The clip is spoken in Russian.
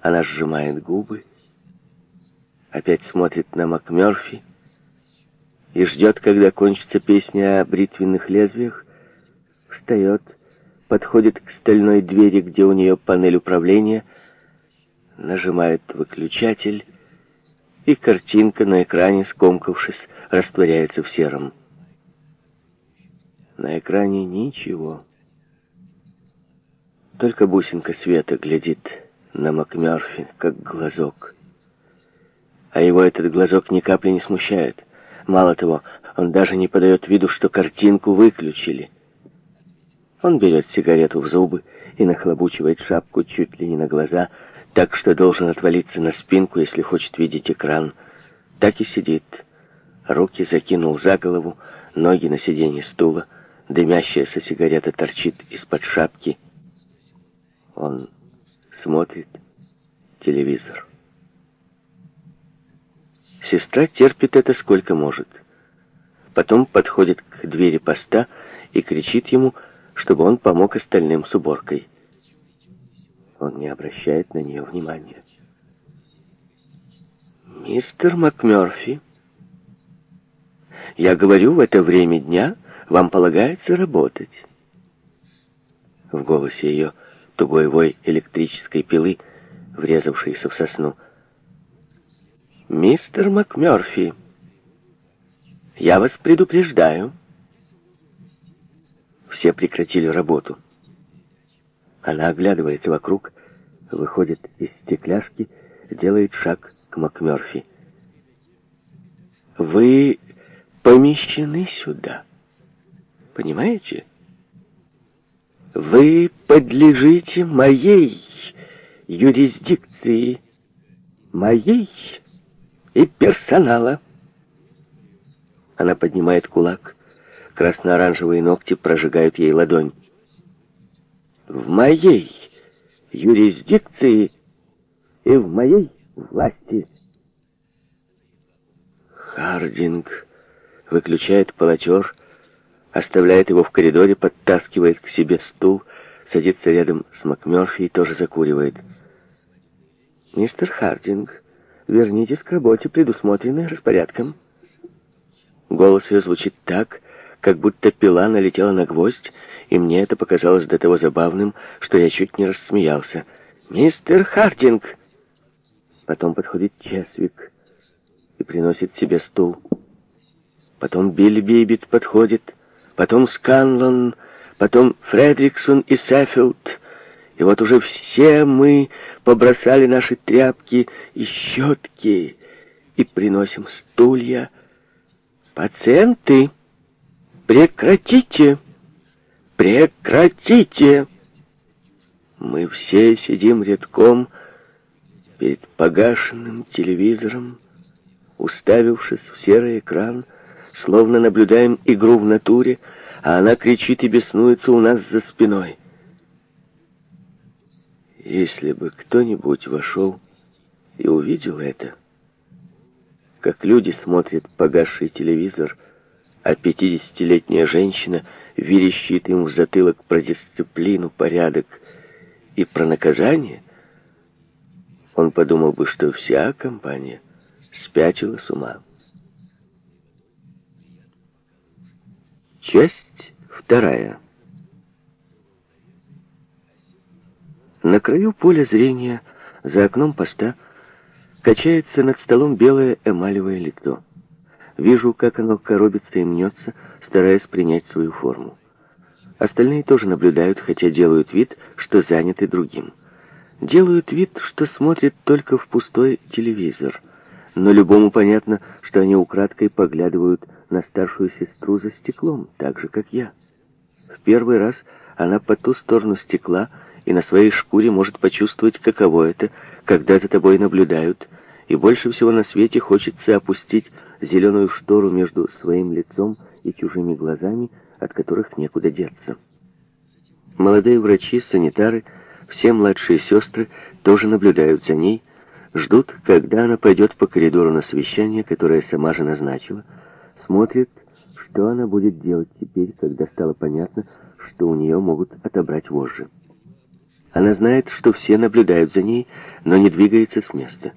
Она сжимает губы, опять смотрит на МакМёрфи и ждет, когда кончится песня о бритвенных лезвиях, встает, подходит к стальной двери, где у нее панель управления, нажимает выключатель, и картинка на экране, скомкавшись, растворяется в сером. На экране ничего. Только бусинка света глядит на МакМёрфи, как глазок. А его этот глазок ни капли не смущает. Мало того, он даже не подает виду, что картинку выключили. Он берет сигарету в зубы и нахлобучивает шапку чуть ли не на глаза, так что должен отвалиться на спинку, если хочет видеть экран. Так и сидит. Руки закинул за голову, ноги на сиденье стула, дымящаяся сигарета торчит из-под шапки. Он смотрит телевизор. Сестра терпит это сколько может. Потом подходит к двери поста и кричит ему, чтобы он помог остальным с уборкой. Он не обращает на нее внимания. «Мистер МакМёрфи, я говорю, в это время дня вам полагается работать». В голосе ее будто боевой электрической пилы, врезавшейся в сосну. «Мистер МакМёрфи, я вас предупреждаю». Все прекратили работу. Она оглядывается вокруг, выходит из стекляшки, делает шаг к МакМёрфи. «Вы помещены сюда, понимаете?» Вы подлежите моей юрисдикции, моей и персонала. Она поднимает кулак. Красно-оранжевые ногти прожигают ей ладонь. В моей юрисдикции и в моей власти. Хардинг выключает полотер оставляет его в коридоре, подтаскивает к себе стул, садится рядом с МакМёрфи и тоже закуривает. «Мистер Хардинг, вернитесь к работе, предусмотренной распорядком». Голос ее звучит так, как будто пила налетела на гвоздь, и мне это показалось до того забавным, что я чуть не рассмеялся. «Мистер Хардинг!» Потом подходит Чесвик и приносит себе стул. Потом Бильбибит подходит потом Сканлон, потом Фредриксон и Сеффилд. И вот уже все мы побросали наши тряпки и щетки и приносим стулья. Пациенты, прекратите! Прекратите! Мы все сидим редком перед погашенным телевизором, уставившись в серый экран, словно наблюдаем игру в натуре, а она кричит и беснуется у нас за спиной. Если бы кто-нибудь вошел и увидел это, как люди смотрят погасший телевизор, а пятидесятилетняя женщина верещит им в затылок про дисциплину, порядок и про наказание, он подумал бы, что вся компания спятила с ума. Часть вторая. На краю поля зрения, за окном поста, качается над столом белое эмалевое лицо. Вижу, как оно коробится и мнется, стараясь принять свою форму. Остальные тоже наблюдают, хотя делают вид, что заняты другим. Делают вид, что смотрят только в пустой телевизор — но любому понятно, что они украдкой поглядывают на старшую сестру за стеклом, так же, как я. В первый раз она по ту сторону стекла и на своей шкуре может почувствовать, каково это, когда за тобой наблюдают, и больше всего на свете хочется опустить зеленую штору между своим лицом и чужими глазами, от которых некуда деться. Молодые врачи, санитары, все младшие сестры тоже наблюдают за ней, ждут, когда она пойдет по коридору на совещание, которое сама же назначила, смотрят, что она будет делать теперь, когда стало понятно, что у нее могут отобрать вожжи. Она знает, что все наблюдают за ней, но не двигается с места.